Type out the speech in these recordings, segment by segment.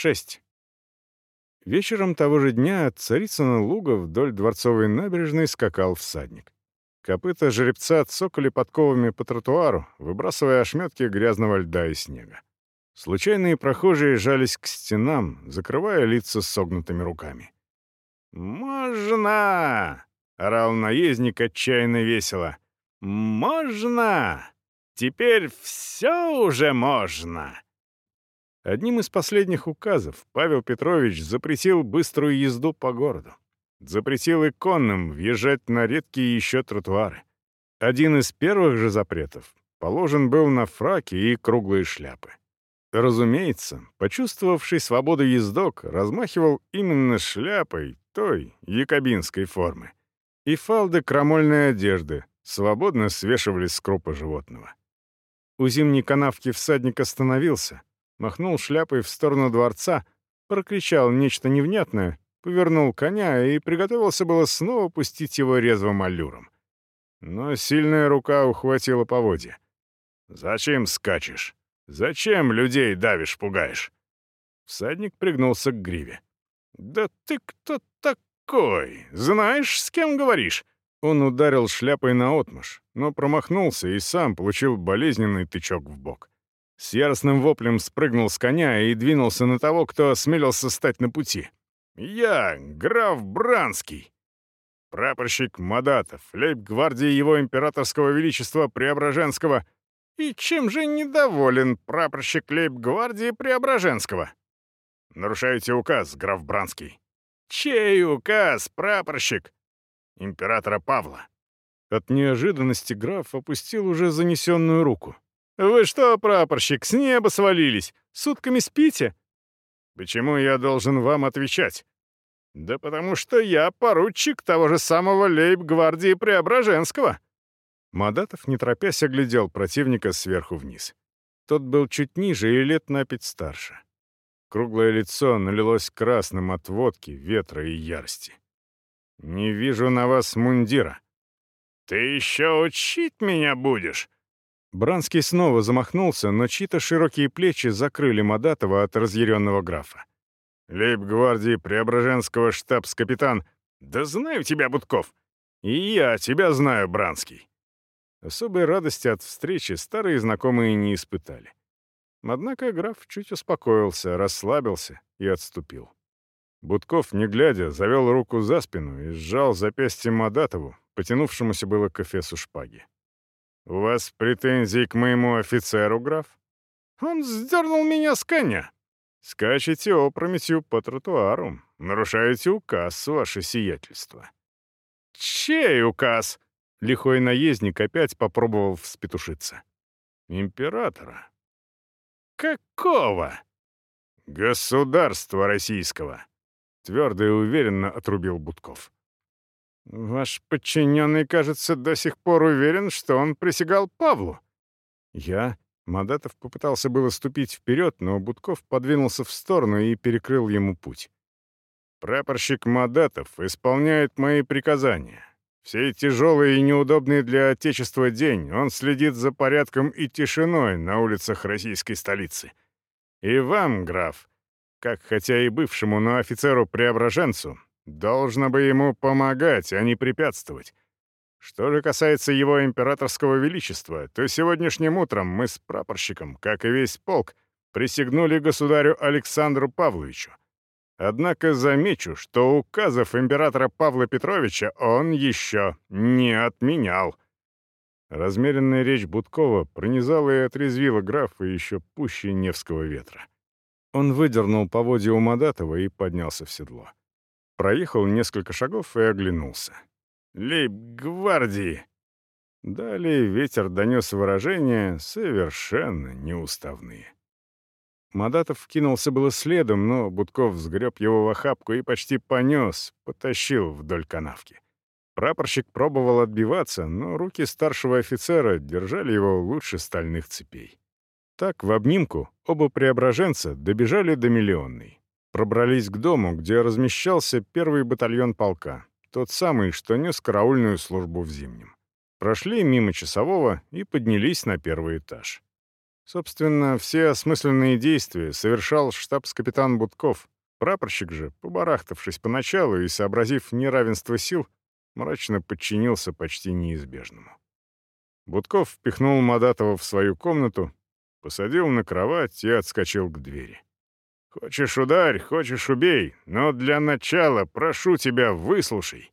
6. Вечером того же дня от Царицына луга вдоль Дворцовой набережной скакал всадник. Копыта жеребца цокали подковами по тротуару, выбрасывая ошметки грязного льда и снега. Случайные прохожие жались к стенам, закрывая лица согнутыми руками. «Можно!» — орал наездник отчаянно весело. «Можно! Теперь все уже можно!» Одним из последних указов Павел Петрович запретил быструю езду по городу. Запретил и конным въезжать на редкие еще тротуары. Один из первых же запретов положен был на фраки и круглые шляпы. Разумеется, почувствовавший свободу ездок размахивал именно шляпой той якобинской формы. И фалды крамольной одежды свободно свешивались с крупа животного. У зимней канавки всадник остановился, махнул шляпой в сторону дворца, прокричал нечто невнятное, повернул коня и приготовился было снова пустить его резвым аллюром. Но сильная рука ухватила поводья. «Зачем скачешь? Зачем людей давишь, пугаешь?» Всадник пригнулся к гриве. «Да ты кто такой? Знаешь, с кем говоришь?» Он ударил шляпой наотмашь, но промахнулся и сам получил болезненный тычок в бок. С яростным воплем спрыгнул с коня и двинулся на того, кто осмелился стать на пути. «Я, граф Бранский!» Прапорщик Мадатов, лейб-гвардии его императорского величества Преображенского. И чем же недоволен прапорщик лейб-гвардии Преображенского? Нарушаете указ, граф Бранский. Чей указ, прапорщик? Императора Павла. От неожиданности граф опустил уже занесенную руку. «Вы что, прапорщик, с неба свалились? Сутками спите?» «Почему я должен вам отвечать?» «Да потому что я поручик того же самого лейб-гвардии Преображенского». Мадатов, не торопясь, оглядел противника сверху вниз. Тот был чуть ниже и лет на пять старше. Круглое лицо налилось красным от водки, ветра и ярости. «Не вижу на вас мундира». «Ты еще учить меня будешь?» Бранский снова замахнулся, но чьи-то широкие плечи закрыли Мадатова от разъяренного графа. «Лейб-гвардии Преображенского штабс-капитан. Да знаю тебя, Будков. И я тебя знаю, Бранский». Особой радости от встречи старые знакомые не испытали. Однако граф чуть успокоился, расслабился и отступил. Будков, не глядя, завел руку за спину и сжал запястье Мадатову, потянувшемуся было к эфесу шпаги. «У вас претензии к моему офицеру, граф?» «Он сдернул меня с коня». «Скачете опрометью по тротуару, нарушаете указ, ваше сиятельство». «Чей указ?» Лихой наездник опять попробовал вспетушиться. «Императора». «Какого?» «Государства российского», — твердо и уверенно отрубил Будков. «Ваш подчиненный, кажется, до сих пор уверен, что он присягал Павлу». «Я?» Мадатов попытался было ступить вперед, но Будков подвинулся в сторону и перекрыл ему путь. «Прапорщик Мадатов исполняет мои приказания. Все тяжелые и неудобные для Отечества день он следит за порядком и тишиной на улицах российской столицы. И вам, граф, как хотя и бывшему, но офицеру-преображенцу, Должно бы ему помогать, а не препятствовать. Что же касается его императорского величества, то сегодняшним утром мы с прапорщиком, как и весь полк, присягнули государю Александру Павловичу. Однако замечу, что указов императора Павла Петровича он еще не отменял. Размеренная речь Будкова пронизала и отрезвила графа еще пуще Невского ветра. Он выдернул поводья у Мадатова и поднялся в седло проехал несколько шагов и оглянулся. «Лейб-гвардии!» Далее ветер донес выражения совершенно неуставные. Мадатов кинулся было следом, но Будков сгреб его в охапку и почти понес, потащил вдоль канавки. Прапорщик пробовал отбиваться, но руки старшего офицера держали его лучше стальных цепей. Так, в обнимку, оба преображенца добежали до миллионной. Пробрались к дому, где размещался первый батальон полка, тот самый, что нес караульную службу в зимнем. Прошли мимо часового и поднялись на первый этаж. Собственно, все осмысленные действия совершал штабс-капитан Будков. Прапорщик же, побарахтавшись поначалу и сообразив неравенство сил, мрачно подчинился почти неизбежному. Будков впихнул Мадатова в свою комнату, посадил на кровать и отскочил к двери. «Хочешь ударь, хочешь убей, но для начала прошу тебя, выслушай».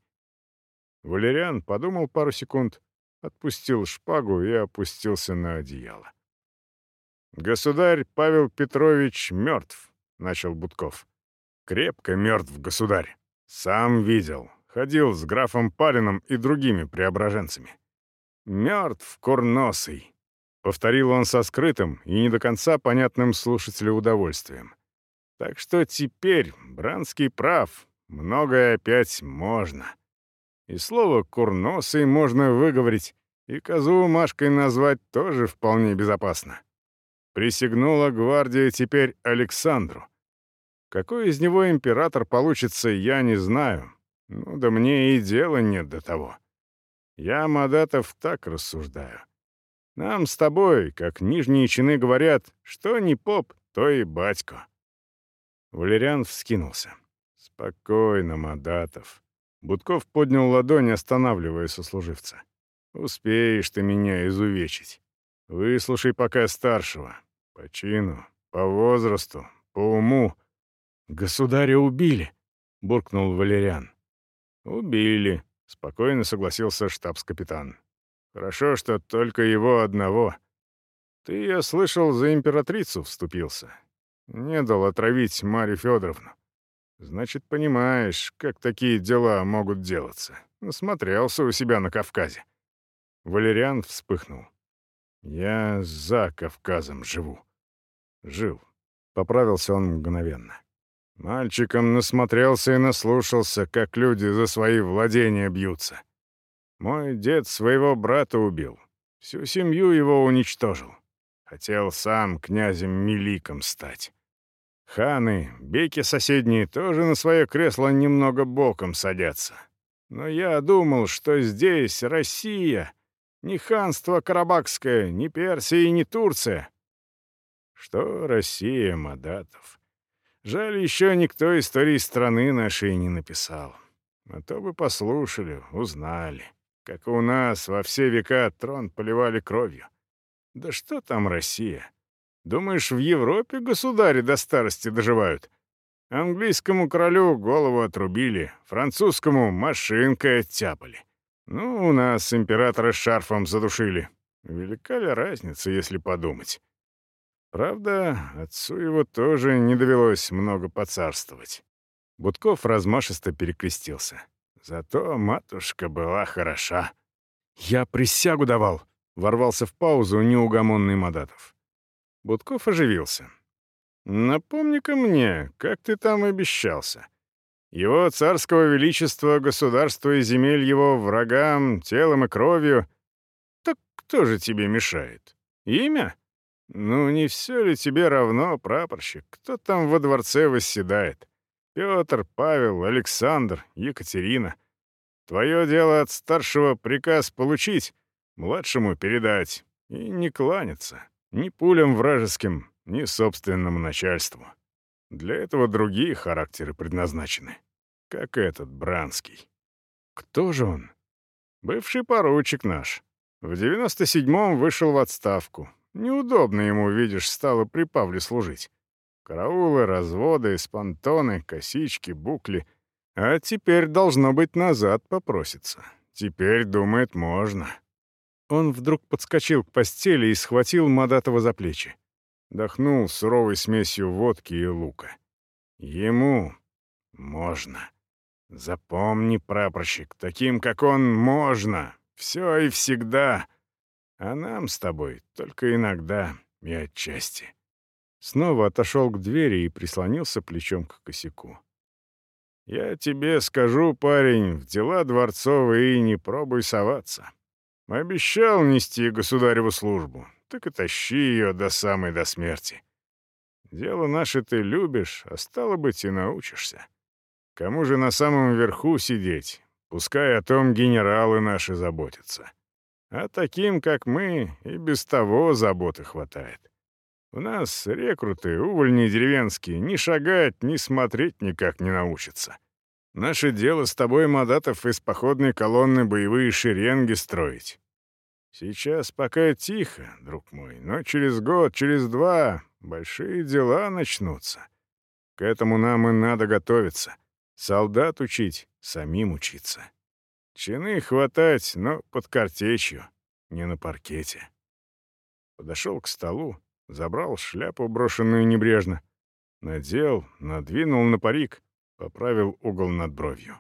Валериан подумал пару секунд, отпустил шпагу и опустился на одеяло. «Государь Павел Петрович мертв», — начал Будков. «Крепко мертв, государь. Сам видел. Ходил с графом Палином и другими преображенцами. Мертв, курносый», — повторил он со скрытым и не до конца понятным слушателю удовольствием. «Так что теперь Бранский прав, многое опять можно». И слово «курносый» можно выговорить, и козу Машкой назвать тоже вполне безопасно. Присягнула гвардия теперь Александру. Какой из него император получится, я не знаю. Ну да мне и дела нет до того. Я, Мадатов, так рассуждаю. Нам с тобой, как нижние чины говорят, что не поп, то и батько. Валериан вскинулся. «Спокойно, Мадатов. Будков поднял ладонь, останавливая сослуживца. «Успеешь ты меня изувечить. Выслушай пока старшего. По чину, по возрасту, по уму. Государя убили», — буркнул Валериан. «Убили», — спокойно согласился штабс-капитан. «Хорошо, что только его одного. Ты, я слышал, за императрицу вступился. Не дал отравить Марию Федоровну. Значит, понимаешь, как такие дела могут делаться. Насмотрелся у себя на Кавказе. Валериан вспыхнул. Я за Кавказом живу. Жил. Поправился он мгновенно. Мальчиком насмотрелся и наслушался, как люди за свои владения бьются. Мой дед своего брата убил. Всю семью его уничтожил. Хотел сам князем Меликом стать. Ханы, беки соседние тоже на свое кресло немного боком садятся. Но я думал, что здесь Россия, не ханство Карабахское, не Персия и не Турция. Что Россия, Мадатов? Жаль, еще никто истории страны нашей не написал. А то бы послушали, узнали, как у нас во все века трон поливали кровью. Да что там Россия? Думаешь, в Европе государи до старости доживают? Английскому королю голову отрубили, французскому машинкой оттяпали. Ну, у нас императора шарфом задушили. Велика ли разница, если подумать? Правда, отцу его тоже не довелось много поцарствовать. Будков размашисто перекрестился. Зато матушка была хороша. «Я присягу давал», — ворвался в паузу неугомонный Мадатов. Будков оживился. «Напомни-ка мне, как ты там обещался. Его царского величества, государства и земель его врагам, телом и кровью. Так кто же тебе мешает? Имя? Ну, не все ли тебе равно, прапорщик? Кто там во дворце восседает? Петр, Павел, Александр, Екатерина. Твое дело от старшего приказ получить, младшему передать и не кланяться. Ни пулям вражеским, ни собственному начальству. Для этого другие характеры предназначены. Как этот, Бранский. Кто же он? Бывший поручик наш. В 97-м вышел в отставку. Неудобно ему, видишь, стало при Павле служить. Караулы, разводы, спонтоны, косички, букли. А теперь должно быть назад попросится. Теперь, думает, можно. Он вдруг подскочил к постели и схватил Мадатова за плечи. Дохнул суровой смесью водки и лука. Ему можно. Запомни, прапорщик, таким, как он, можно. Все и всегда. А нам с тобой только иногда и отчасти. Снова отошел к двери и прислонился плечом к косяку. «Я тебе скажу, парень, в дела дворцовые не пробуй соваться. Обещал нести государеву службу, так и тащи ее до самой до смерти. Дело наше ты любишь, а стало быть и научишься. Кому же на самом верху сидеть? Пускай о том генералы наши заботятся. А таким, как мы, и без того заботы хватает. У нас рекруты, увольни деревенские, ни шагать, ни смотреть никак не научатся. Наше дело с тобой, Мадатов, из походной колонны боевые шеренги строить. Сейчас пока тихо, друг мой, но через год, через два большие дела начнутся. К этому нам и надо готовиться. Солдат учить, самим учиться. Чины хватать, но под картечью, не на паркете. Подошел к столу, забрал шляпу, брошенную небрежно, надел, надвинул на парик, поправил угол над бровью.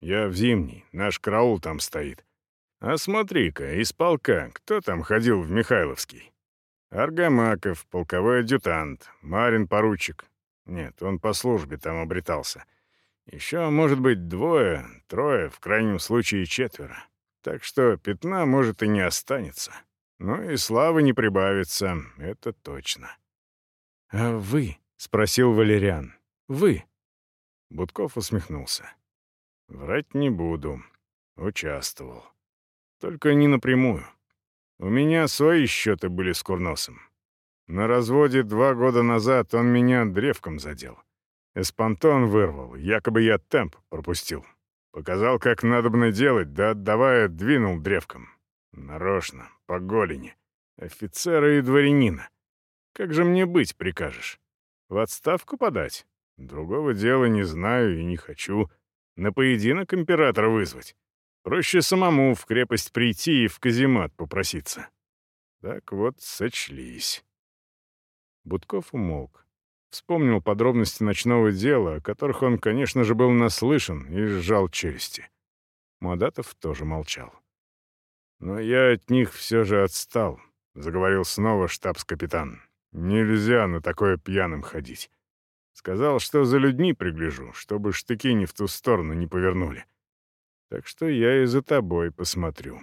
«Я в зимний, наш караул там стоит. А смотри-ка, из полка кто там ходил в Михайловский? Аргамаков, полковой адъютант, Марин поручик. Нет, он по службе там обретался. Еще, может быть, двое, трое, в крайнем случае четверо. Так что пятна, может, и не останется. Но и славы не прибавится, это точно. «А вы?» — спросил Валериан. «Вы?» Будков усмехнулся. «Врать не буду. Участвовал. Только не напрямую. У меня свои счеты были с Курносом. На разводе два года назад он меня древком задел. Эспантон вырвал, якобы я темп пропустил. Показал, как надобно делать, да отдавая, двинул древком. Нарочно, по голени. Офицера и дворянина. Как же мне быть прикажешь? В отставку подать? Другого дела не знаю и не хочу. На поединок императора вызвать. Проще самому в крепость прийти и в каземат попроситься. Так вот, сочлись. Будков умолк. Вспомнил подробности ночного дела, о которых он, конечно же, был наслышан, и сжал челюсти. Мадатов тоже молчал. «Но я от них все же отстал», — заговорил снова штабс-капитан. «Нельзя на такое пьяным ходить. Сказал, что за людьми пригляжу, чтобы штыки не в ту сторону не повернули. Так что я и за тобой посмотрю.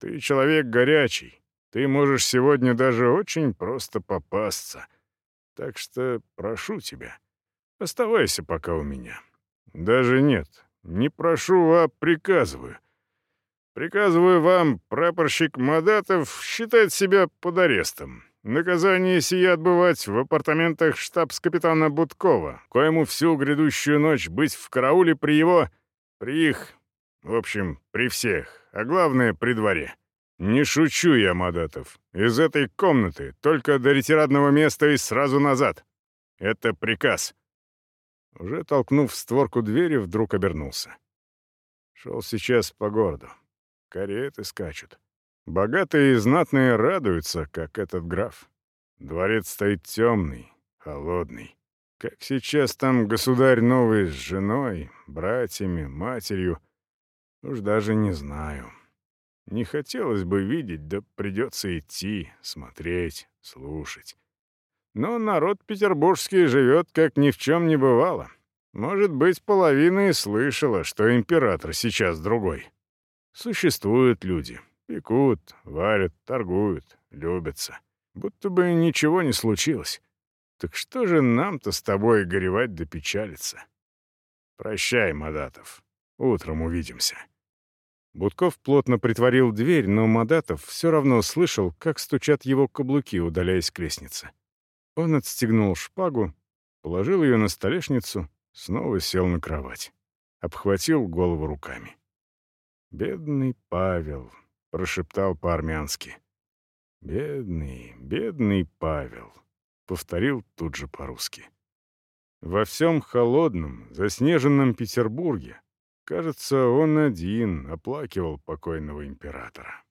Ты человек горячий. Ты можешь сегодня даже очень просто попасться. Так что прошу тебя, оставайся пока у меня. Даже нет, не прошу, а приказываю. Приказываю вам, прапорщик Мадатов, считать себя под арестом. Наказание сие отбывать в апартаментах штабс-капитана Будкова, коему всю грядущую ночь быть в карауле при его... при их в общем, при всех, а главное, при дворе. Не шучу я, Мадатов. Из этой комнаты только до ретирадного места и сразу назад. Это приказ. Уже толкнув створку двери, вдруг обернулся. Шел сейчас по городу. Кареты скачут. Богатые и знатные радуются, как этот граф. Дворец стоит темный, холодный. Как сейчас там государь новый с женой, братьями, матерью — Уж даже не знаю. Не хотелось бы видеть, да придется идти, смотреть, слушать. Но народ петербургский живет, как ни в чем не бывало. Может быть, половина и слышала, что император сейчас другой. Существуют люди. Пекут, варят, торгуют, любятся. Будто бы ничего не случилось. Так что же нам-то с тобой горевать да печалиться? Прощай, Мадатов. Утром увидимся». Будков плотно притворил дверь, но Мадатов все равно слышал, как стучат его каблуки, удаляясь к лестнице. Он отстегнул шпагу, положил ее на столешницу, снова сел на кровать. Обхватил голову руками. «Бедный Павел», — прошептал по-армянски. «Бедный, бедный Павел», — повторил тут же по-русски. Во всем холодном, заснеженном Петербурге Кажется, он один оплакивал покойного императора.